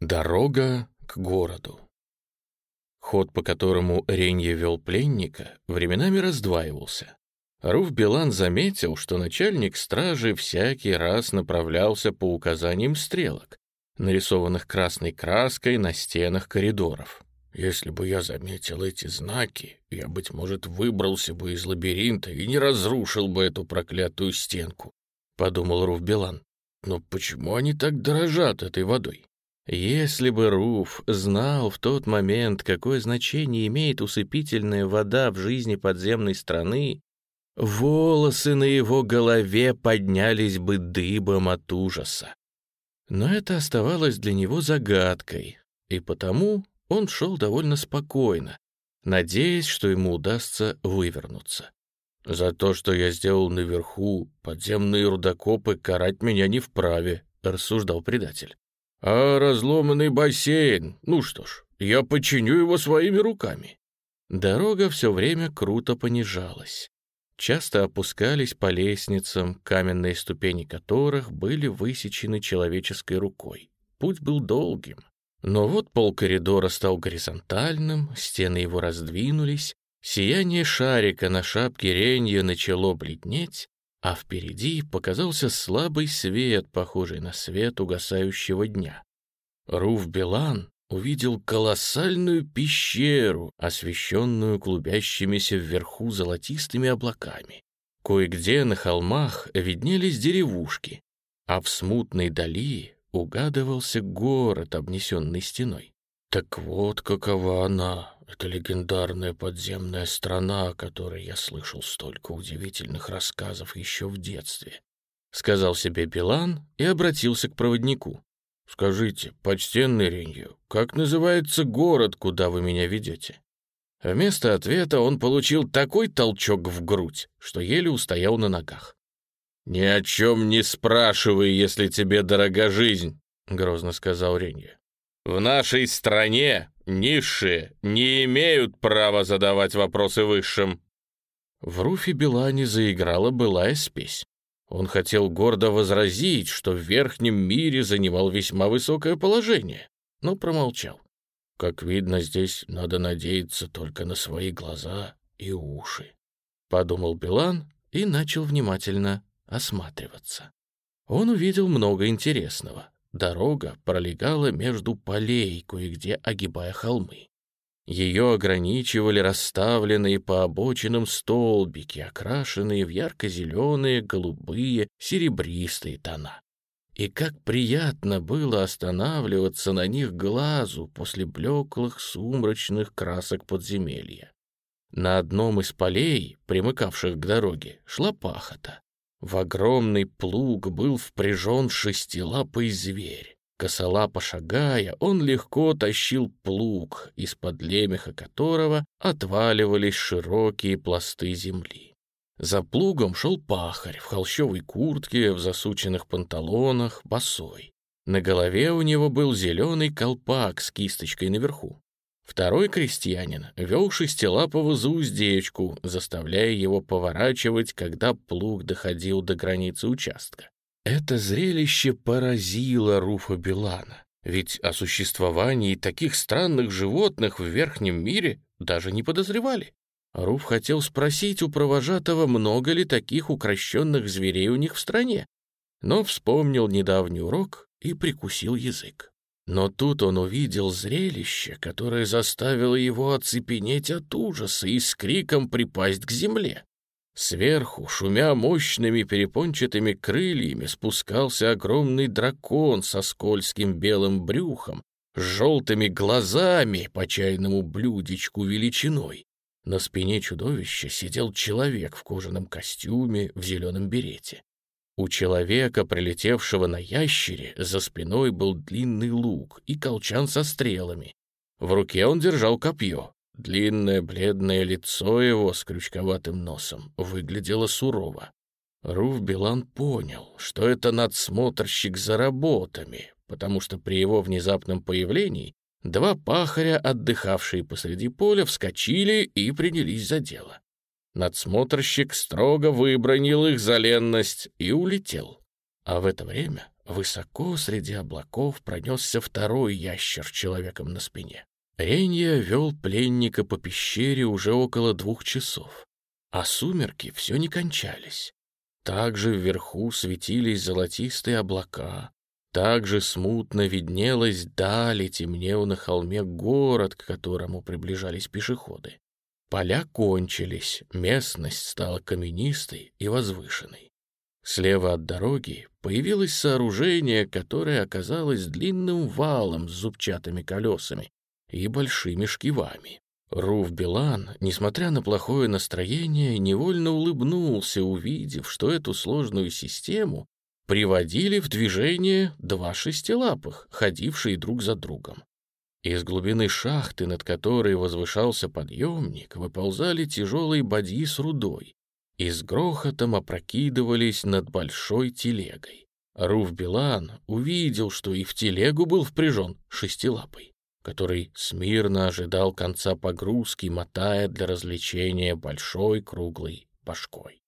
Дорога к городу. Ход, по которому Ренье вел пленника, временами раздваивался. Руф Билан заметил, что начальник стражи всякий раз направлялся по указаниям стрелок, нарисованных красной краской на стенах коридоров. «Если бы я заметил эти знаки, я, быть может, выбрался бы из лабиринта и не разрушил бы эту проклятую стенку», — подумал Руф Билан. «Но почему они так дорожат этой водой?» Если бы Руф знал в тот момент, какое значение имеет усыпительная вода в жизни подземной страны, волосы на его голове поднялись бы дыбом от ужаса. Но это оставалось для него загадкой, и потому он шел довольно спокойно, надеясь, что ему удастся вывернуться. «За то, что я сделал наверху, подземные рудокопы карать меня не вправе», — рассуждал предатель. А разломанный бассейн, ну что ж, я починю его своими руками. Дорога все время круто понижалась. Часто опускались по лестницам, каменные ступени которых были высечены человеческой рукой. Путь был долгим. Но вот пол коридора стал горизонтальным, стены его раздвинулись, сияние шарика на шапке ренья начало бледнеть, а впереди показался слабый свет, похожий на свет угасающего дня. Руф Билан увидел колоссальную пещеру, освещенную клубящимися вверху золотистыми облаками. Кое-где на холмах виднелись деревушки, а в смутной дали угадывался город, обнесенный стеной. Так вот какова она, это легендарная подземная страна, о которой я слышал столько удивительных рассказов еще в детстве», — сказал себе Билан и обратился к проводнику. «Скажите, почтенный Ренью, как называется город, куда вы меня ведете?» Вместо ответа он получил такой толчок в грудь, что еле устоял на ногах. «Ни о чем не спрашивай, если тебе дорога жизнь», — грозно сказал Ренью. «В нашей стране Низшие не имеют права задавать вопросы высшим». В Руфе Белане заиграла былая спесь. Он хотел гордо возразить, что в верхнем мире занимал весьма высокое положение, но промолчал. Как видно, здесь надо надеяться только на свои глаза и уши. Подумал Билан и начал внимательно осматриваться. Он увидел много интересного. Дорога пролегала между полей, кое-где огибая холмы. Ее ограничивали расставленные по обочинам столбики, окрашенные в ярко-зеленые, голубые, серебристые тона. И как приятно было останавливаться на них глазу после блеклых сумрачных красок подземелья. На одном из полей, примыкавших к дороге, шла пахота. В огромный плуг был впряжен шестилапый зверь. Косолапо шагая, он легко тащил плуг, из-под лемеха которого отваливались широкие пласты земли. За плугом шел пахарь в холщовой куртке, в засученных панталонах, босой. На голове у него был зеленый колпак с кисточкой наверху. Второй крестьянин вел шестилапого за уздечку, заставляя его поворачивать, когда плуг доходил до границы участка. Это зрелище поразило Руфа Билана, ведь о существовании таких странных животных в верхнем мире даже не подозревали. Руф хотел спросить у провожатого, много ли таких укращенных зверей у них в стране, но вспомнил недавний урок и прикусил язык. Но тут он увидел зрелище, которое заставило его оцепенеть от ужаса и с криком припасть к земле. Сверху, шумя мощными перепончатыми крыльями, спускался огромный дракон со скользким белым брюхом, с желтыми глазами по чайному блюдечку величиной. На спине чудовища сидел человек в кожаном костюме, в зеленом берете. У человека, прилетевшего на ящере, за спиной был длинный лук и колчан со стрелами. В руке он держал копье. Длинное бледное лицо его с крючковатым носом выглядело сурово. Руф Билан понял, что это надсмотрщик за работами, потому что при его внезапном появлении два пахаря, отдыхавшие посреди поля, вскочили и принялись за дело. Надсмотрщик строго выбронил их за ленность и улетел. А в это время высоко среди облаков пронесся второй ящер с человеком на спине. Ренья вел пленника по пещере уже около двух часов, а сумерки все не кончались. Также вверху светились золотистые облака, также смутно виднелась даль и темнел на холме город, к которому приближались пешеходы. Поля кончились, местность стала каменистой и возвышенной. Слева от дороги появилось сооружение, которое оказалось длинным валом с зубчатыми колесами и большими шкивами. Руф Билан, несмотря на плохое настроение, невольно улыбнулся, увидев, что эту сложную систему приводили в движение два шестилапых, ходившие друг за другом. Из глубины шахты, над которой возвышался подъемник, выползали тяжелые бадьи с рудой и с грохотом опрокидывались над большой телегой. Руф Билан увидел, что и в телегу был впряжен шестилапый который смирно ожидал конца погрузки, мотая для развлечения большой круглой башкой.